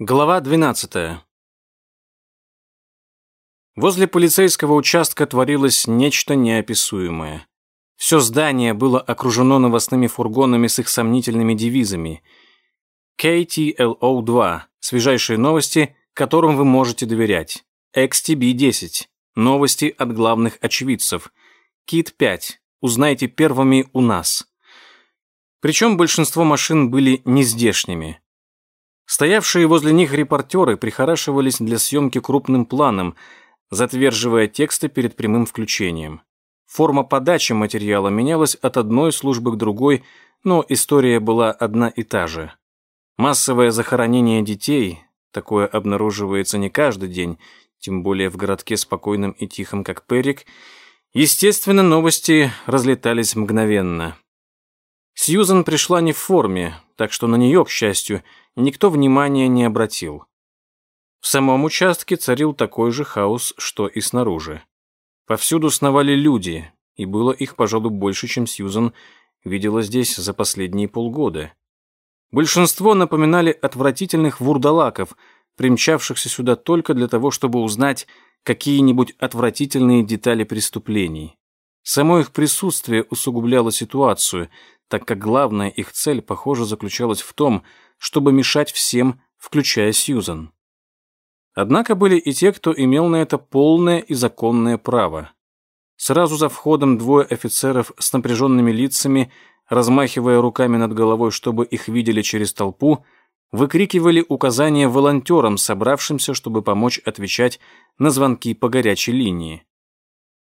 Глава 12. Возле полицейского участка творилось нечто неописуемое. Все здание было окружено новостными фургонами с их сомнительными девизами. KTLO-2 – свежайшие новости, которым вы можете доверять. XTB-10 – новости от главных очевидцев. KIT-5 – узнайте первыми у нас. Причем большинство машин были нездешними – Стоявшие возле них репортеры прихорашивались для съемки крупным планом, затверживая тексты перед прямым включением. Форма подачи материала менялась от одной службы к другой, но история была одна и та же. Массовое захоронение детей, такое обнаруживается не каждый день, тем более в городке спокойном и тихом, как Перрик, естественно, новости разлетались мгновенно. Сьюзан пришла не в форме, так что на нее, к счастью, никто внимания не обратил. В самом участке царил такой же хаос, что и снаружи. Повсюду сновали люди, и было их, пожалуй, больше, чем Сьюзан видела здесь за последние полгода. Большинство напоминали отвратительных вурдалаков, примчавшихся сюда только для того, чтобы узнать какие-нибудь отвратительные детали преступлений. Само их присутствие усугубляло ситуацию, так как главная их цель, похоже, заключалась в том, чтобы мешать всем, включая Сьюзан. Однако были и те, кто имел на это полное и законное право. Сразу за входом двое офицеров с напряженными лицами, размахивая руками над головой, чтобы их видели через толпу, выкрикивали указания волонтерам, собравшимся, чтобы помочь отвечать на звонки по горячей линии.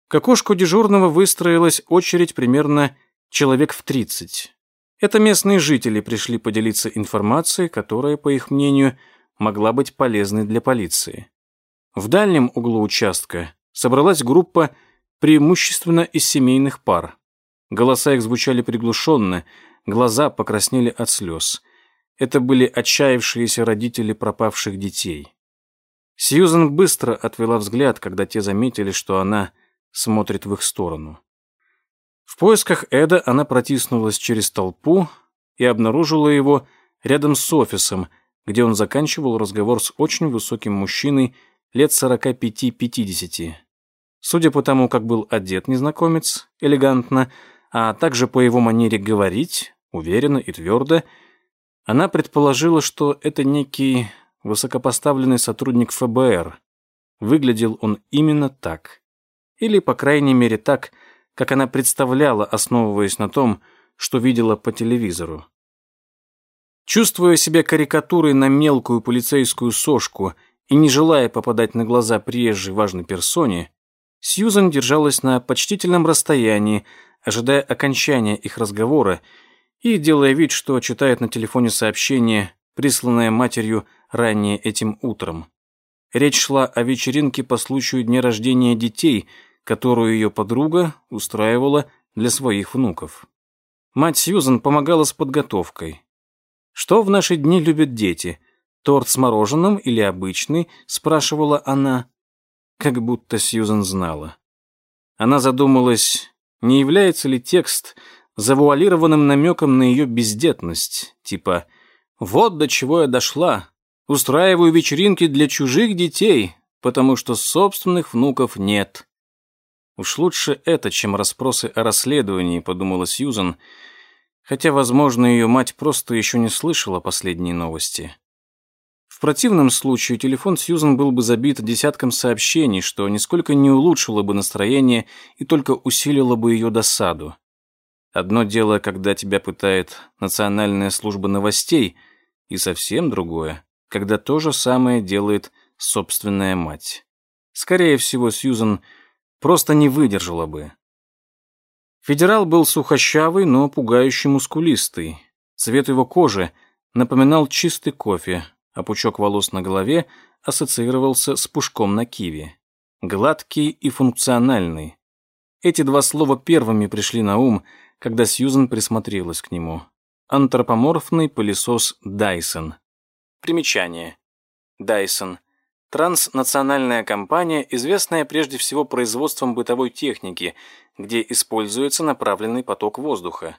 К окошку дежурного выстроилась очередь примерно человек в тридцать. Это местные жители пришли поделиться информацией, которая, по их мнению, могла быть полезной для полиции. В дальнем углу участка собралась группа преимущественно из семейных пар. Голоса их звучали приглушенно, глаза покраснели от слез. Это были отчаявшиеся родители пропавших детей. Сьюзен быстро отвела взгляд, когда те заметили, что она смотрит в их сторону. В поисках Эда она протиснулась через толпу и обнаружила его рядом с офисом, где он заканчивал разговор с очень высоким мужчиной лет 45-50. Судя по тому, как был одет незнакомец, элегантно, а также по его манере говорить, уверенно и твердо, она предположила, что это некий высокопоставленный сотрудник ФБР. Выглядел он именно так. Или, по крайней мере, так, как она представляла, основываясь на том, что видела по телевизору. Чувствуя себя карикатурой на мелкую полицейскую сошку и не желая попадать на глаза приезжей важной персоне, Сьюзан держалась на почтительном расстоянии, ожидая окончания их разговора и делая вид, что читает на телефоне сообщение, присланное матерью ранее этим утром. Речь шла о вечеринке по случаю дня рождения детей – которую ее подруга устраивала для своих внуков. Мать Сьюзан помогала с подготовкой. «Что в наши дни любят дети? Торт с мороженым или обычный?» – спрашивала она. Как будто Сьюзан знала. Она задумалась, не является ли текст завуалированным намеком на ее бездетность, типа «Вот до чего я дошла, устраиваю вечеринки для чужих детей, потому что собственных внуков нет». Уж лучше это, чем расспросы о расследовании, подумала Сьюзан, хотя, возможно, ее мать просто еще не слышала последние новости. В противном случае телефон Сьюзан был бы забит десятком сообщений, что нисколько не улучшило бы настроение и только усилило бы ее досаду. Одно дело, когда тебя пытает Национальная служба новостей, и совсем другое, когда то же самое делает собственная мать. Скорее всего, Сьюзан – просто не выдержала бы. Федерал был сухощавый, но пугающе мускулистый. Цвет его кожи напоминал чистый кофе, а пучок волос на голове ассоциировался с пушком на киве. Гладкий и функциональный. Эти два слова первыми пришли на ум, когда Сьюзен присмотрелась к нему. Антропоморфный пылесос Дайсон. Примечание. Дайсон – Транснациональная компания, известная прежде всего производством бытовой техники, где используется направленный поток воздуха.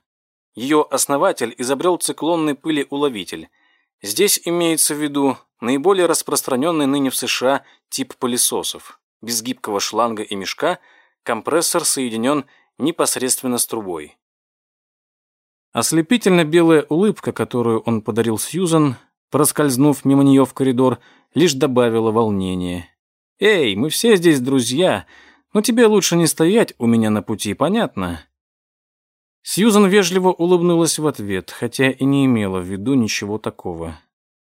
Ее основатель изобрел циклонный пылеуловитель. Здесь имеется в виду наиболее распространенный ныне в США тип пылесосов. Без гибкого шланга и мешка компрессор соединен непосредственно с трубой. Ослепительно белая улыбка, которую он подарил Сьюзан, проскользнув мимо нее в коридор, лишь добавила волнения. «Эй, мы все здесь друзья, но тебе лучше не стоять у меня на пути, понятно?» Сьюзан вежливо улыбнулась в ответ, хотя и не имела в виду ничего такого.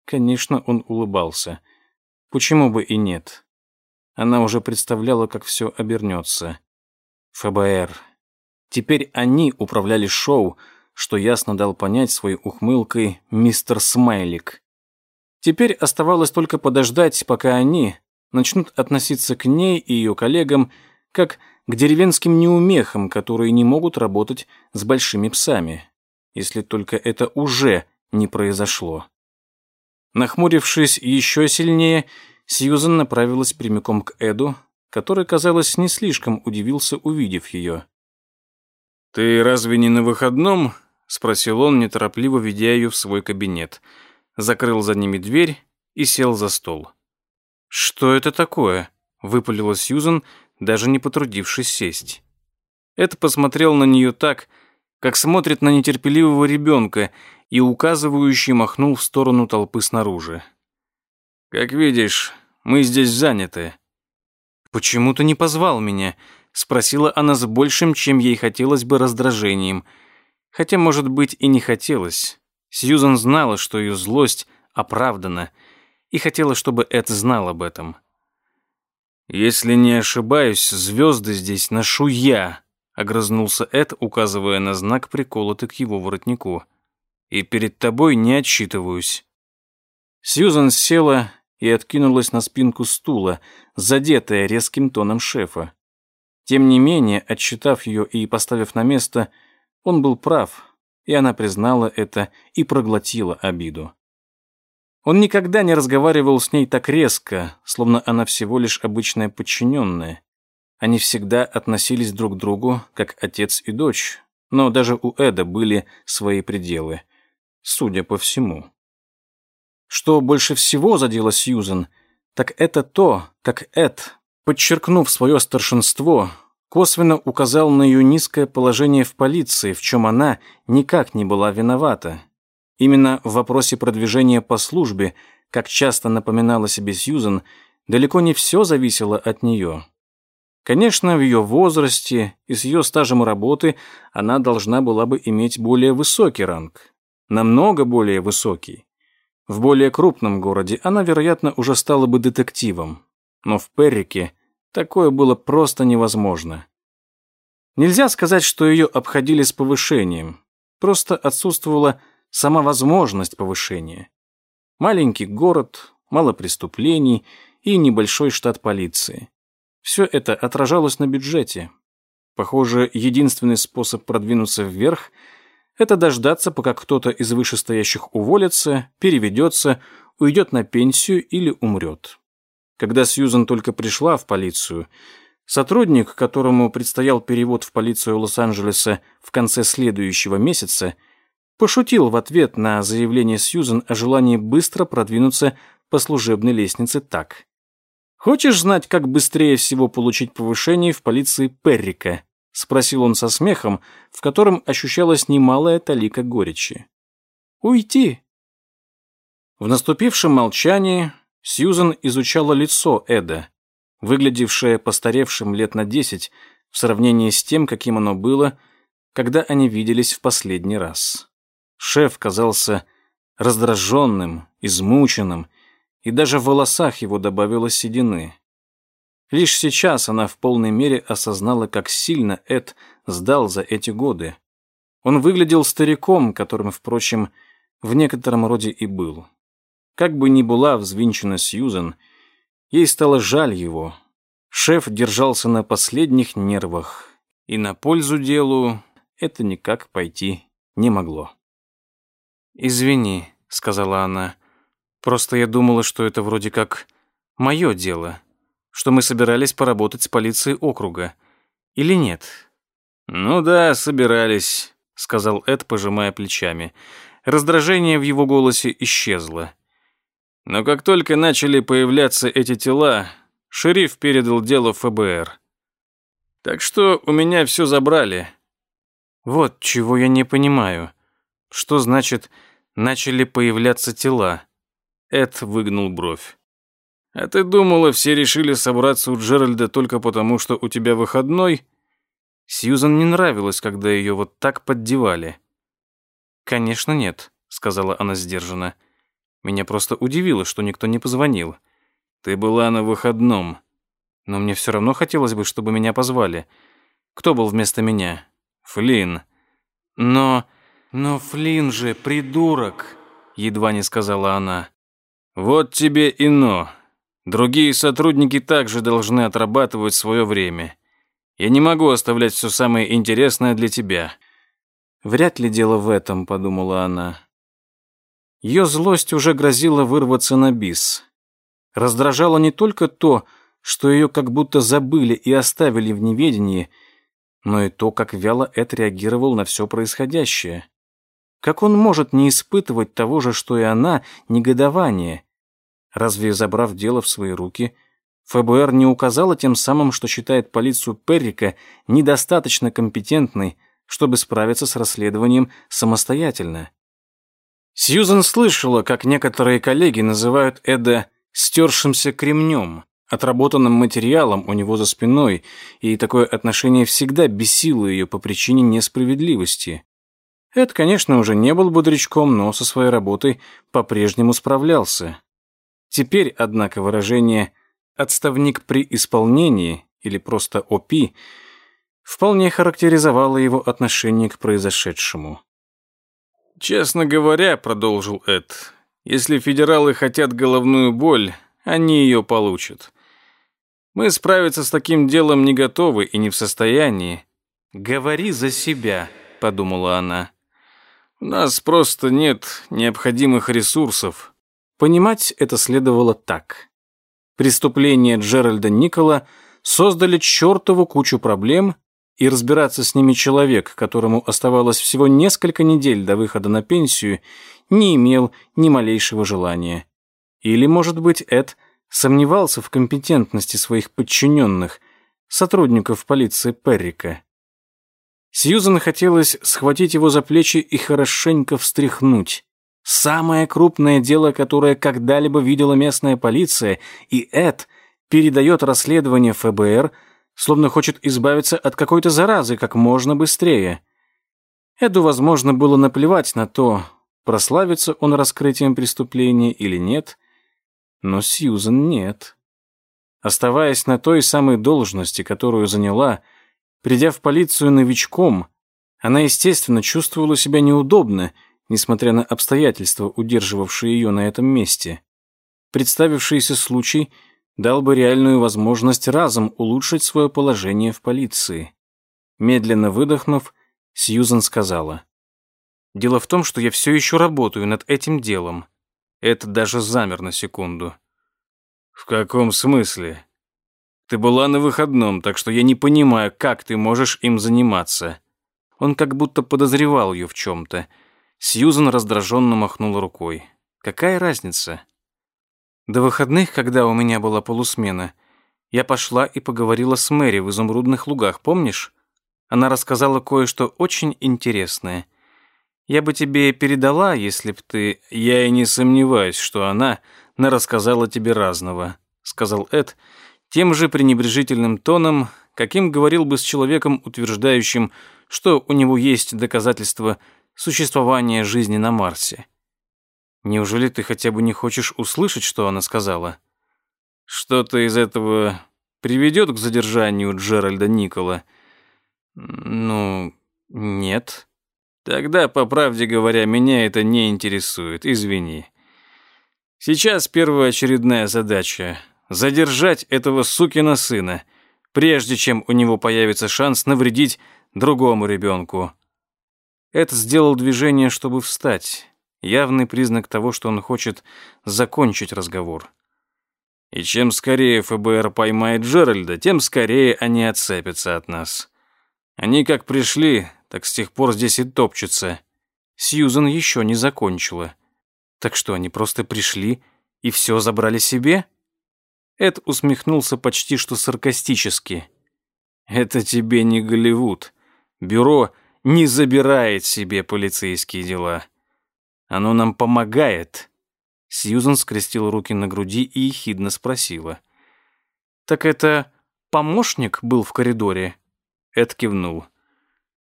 Конечно, он улыбался. Почему бы и нет? Она уже представляла, как все обернется. ФБР. Теперь они управляли шоу, что ясно дал понять своей ухмылкой мистер Смайлик. Теперь оставалось только подождать, пока они начнут относиться к ней и ее коллегам как к деревенским неумехам, которые не могут работать с большими псами, если только это уже не произошло. Нахмурившись еще сильнее, Сьюзен направилась прямиком к Эду, который, казалось, не слишком удивился, увидев ее. «Ты разве не на выходном?» — спросил он, неторопливо ведя ее в свой кабинет. Закрыл за ними дверь и сел за стол. «Что это такое?» — выпалила Сьюзен, даже не потрудившись сесть. Эд посмотрел на нее так, как смотрит на нетерпеливого ребенка, и указывающий махнул в сторону толпы снаружи. «Как видишь, мы здесь заняты». «Почему ты не позвал меня?» — спросила она с большим, чем ей хотелось бы, раздражением. Хотя, может быть, и не хотелось. Сьюзан знала, что ее злость оправдана, и хотела, чтобы Эд знал об этом. «Если не ошибаюсь, звезды здесь ношу я», — огрызнулся Эд, указывая на знак, приколотый к его воротнику. «И перед тобой не отчитываюсь». Сьюзан села и откинулась на спинку стула, задетая резким тоном шефа. Тем не менее, отчитав ее и поставив на место, он был прав, и она признала это и проглотила обиду. Он никогда не разговаривал с ней так резко, словно она всего лишь обычная подчиненная. Они всегда относились друг к другу, как отец и дочь, но даже у Эда были свои пределы, судя по всему. Что больше всего задело Сьюзен, так это то, как Эд, подчеркнув свое старшинство, косвенно указал на ее низкое положение в полиции, в чем она никак не была виновата. Именно в вопросе продвижения по службе, как часто напоминала себе Сьюзен, далеко не все зависело от нее. Конечно, в ее возрасте и с ее стажем работы она должна была бы иметь более высокий ранг. Намного более высокий. В более крупном городе она, вероятно, уже стала бы детективом. Но в Перрике такое было просто невозможно. Нельзя сказать, что ее обходили с повышением. Просто отсутствовала сама возможность повышения. Маленький город, мало преступлений и небольшой штат полиции. Все это отражалось на бюджете. Похоже, единственный способ продвинуться вверх – это дождаться, пока кто-то из вышестоящих уволится, переведется, уйдет на пенсию или умрет. Когда Сьюзан только пришла в полицию, сотрудник, которому предстоял перевод в полицию Лос-Анджелеса в конце следующего месяца – Пошутил в ответ на заявление Сьюзен о желании быстро продвинуться по служебной лестнице так. «Хочешь знать, как быстрее всего получить повышение в полиции Перрика?» — спросил он со смехом, в котором ощущалась немалая талика горечи. «Уйти». В наступившем молчании Сьюзен изучала лицо Эда, выглядевшее постаревшим лет на десять в сравнении с тем, каким оно было, когда они виделись в последний раз. Шеф казался раздраженным, измученным, и даже в волосах его добавилось седины. Лишь сейчас она в полной мере осознала, как сильно Эд сдал за эти годы. Он выглядел стариком, которым, впрочем, в некотором роде и был. Как бы ни была взвинчена Сьюзен, ей стало жаль его. Шеф держался на последних нервах, и на пользу делу это никак пойти не могло. «Извини», — сказала она. «Просто я думала, что это вроде как мое дело, что мы собирались поработать с полицией округа. Или нет?» «Ну да, собирались», — сказал Эд, пожимая плечами. Раздражение в его голосе исчезло. Но как только начали появляться эти тела, шериф передал дело ФБР. Так что у меня все забрали. Вот чего я не понимаю. Что значит «начали появляться тела»? Эд выгнул бровь. «А ты думала, все решили собраться у Джеральда только потому, что у тебя выходной?» Сьюзан не нравилось, когда ее вот так поддевали. «Конечно нет», — сказала она сдержанно. «Меня просто удивило, что никто не позвонил. Ты была на выходном. Но мне все равно хотелось бы, чтобы меня позвали. Кто был вместо меня? Флинн. Но... но Флинн же придурок», — едва не сказала она. «Вот тебе и но. Другие сотрудники также должны отрабатывать свое время. Я не могу оставлять все самое интересное для тебя». «Вряд ли дело в этом», — подумала она. Ее злость уже грозила вырваться на бис. Раздражало не только то, что ее как будто забыли и оставили в неведении, но и то, как вяло Эд реагировал на все происходящее. Как он может не испытывать того же, что и она, негодование? Разве, забрав дело в свои руки, ФБР не указало тем самым, что считает полицию Перрика недостаточно компетентной, чтобы справиться с расследованием самостоятельно? Сьюзен слышала, как некоторые коллеги называют Эда «стершимся кремнем», отработанным материалом у него за спиной, и такое отношение всегда бесило ее по причине несправедливости. Эд, конечно, уже не был бодрячком, но со своей работой по-прежнему справлялся. Теперь, однако, выражение «отставник при исполнении» или просто «ОПИ» вполне характеризовало его отношение к произошедшему. «Честно говоря», — продолжил Эд, — «если федералы хотят головную боль, они ее получат. Мы справиться с таким делом не готовы и не в состоянии». «Говори за себя», — подумала она. «У нас просто нет необходимых ресурсов», Понимать это следовало так. Преступления Джеральда Никола создали чертову кучу проблем, и разбираться с ними человек, которому оставалось всего несколько недель до выхода на пенсию, не имел ни малейшего желания. Или, может быть, Эд сомневался в компетентности своих подчиненных, сотрудников полиции Перрика. Сьюзан хотелось схватить его за плечи и хорошенько встряхнуть. Самое крупное дело, которое когда-либо видела местная полиция, и Эд передает расследование ФБР, словно хочет избавиться от какой-то заразы как можно быстрее. Эду, возможно, было наплевать на то, прославится он раскрытием преступления или нет, но Сьюзен нет. Оставаясь на той самой должности, которую заняла, придя в полицию новичком, она, естественно, чувствовала себя неудобно несмотря на обстоятельства, удерживавшие ее на этом месте. Представившийся случай дал бы реальную возможность разом улучшить свое положение в полиции. Медленно выдохнув, Сьюзен сказала. «Дело в том, что я все еще работаю над этим делом». Это даже замер на секунду. «В каком смысле?» «Ты была на выходном, так что я не понимаю, как ты можешь им заниматься». Он как будто подозревал ее в чем-то, Сьюзан раздраженно махнула рукой. «Какая разница?» До выходных, когда у меня была полусмена, я пошла и поговорила с Мэри в изумрудных лугах, помнишь? Она рассказала кое-что очень интересное. Я бы тебе передала, если б ты... Я и не сомневаюсь, что она нарассказала тебе разного, сказал Эд тем же пренебрежительным тоном, каким говорил бы с человеком, утверждающим, что у него есть доказательства существования жизни на Марсе. Неужели ты хотя бы не хочешь услышать, что она сказала? Что-то из этого приведет к задержанию Джеральда Никола? Ну, нет. Тогда, по правде говоря, меня это не интересует, извини. Сейчас первоочередная задача — задержать этого сукина сына, прежде чем у него появится шанс навредить другому ребенку. Эд сделал движение, чтобы встать. Явный признак того, что он хочет закончить разговор. И чем скорее ФБР поймает Джеральда, тем скорее они отцепятся от нас. Они как пришли, так с тех пор здесь и топчутся. Сьюзан еще не закончила. Так что, они просто пришли и все забрали себе? Эд усмехнулся почти что саркастически. Это тебе не Голливуд. Бюро не забирает себе полицейские дела. Оно нам помогает. Сьюзан скрестила руки на груди и ехидно спросила. «Так это помощник был в коридоре?» Эд кивнул.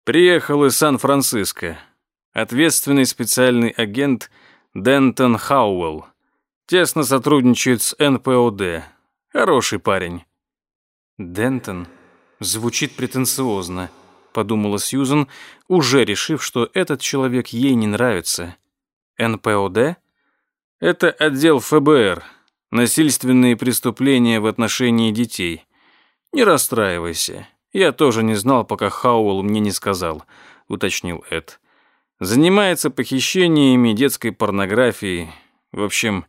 «Приехал из Сан-Франциско. Ответственный специальный агент Дентон Хауэлл. Тесно сотрудничает с НПОД. Хороший парень». «Дентон звучит претенциозно», — подумала Сьюзан, уже решив, что этот человек ей не нравится. «НПОД?» «Это отдел ФБР. Насильственные преступления в отношении детей. Не расстраивайся. Я тоже не знал, пока Хауэлл мне не сказал», — уточнил Эд. «Занимается похищениями, детской порнографией. В общем,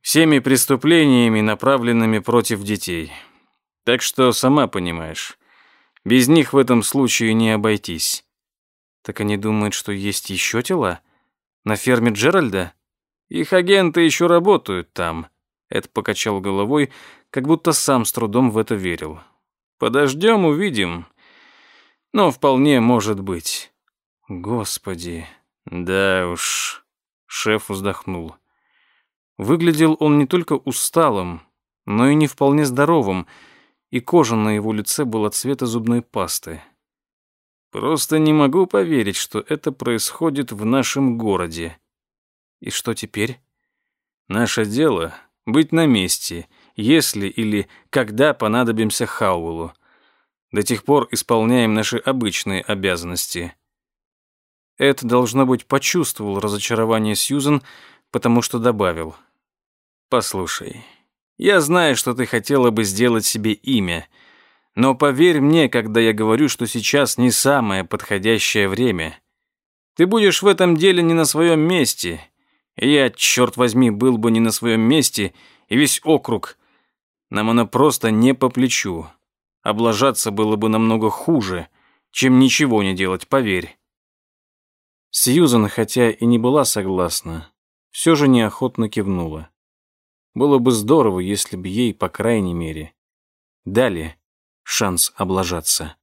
всеми преступлениями, направленными против детей. Так что, сама понимаешь, без них в этом случае не обойтись». «Так они думают, что есть еще тела? На ферме Джеральда?» «Их агенты еще работают там», — Эд покачал головой, как будто сам с трудом в это верил. Подождем, увидим. Но вполне может быть. Господи, да уж. Шеф вздохнул. Выглядел он не только усталым, но и не вполне здоровым, и кожа на его лице была цвета зубной пасты. Просто не могу поверить, что это происходит в нашем городе. И что теперь? Наше дело — быть на месте — если или когда понадобимся Хауэлу. До тех пор исполняем наши обычные обязанности. Эд, должно быть, почувствовал разочарование Сьюзен, потому что добавил. «Послушай, я знаю, что ты хотела бы сделать себе имя, но поверь мне, когда я говорю, что сейчас не самое подходящее время. Ты будешь в этом деле не на своем месте, и я, черт возьми, был бы не на своем месте, и весь округ нам она просто не по плечу. Облажаться было бы намного хуже, чем ничего не делать, поверь. Сьюзан, хотя и не была согласна, все же неохотно кивнула. Было бы здорово, если бы ей, по крайней мере, дали шанс облажаться.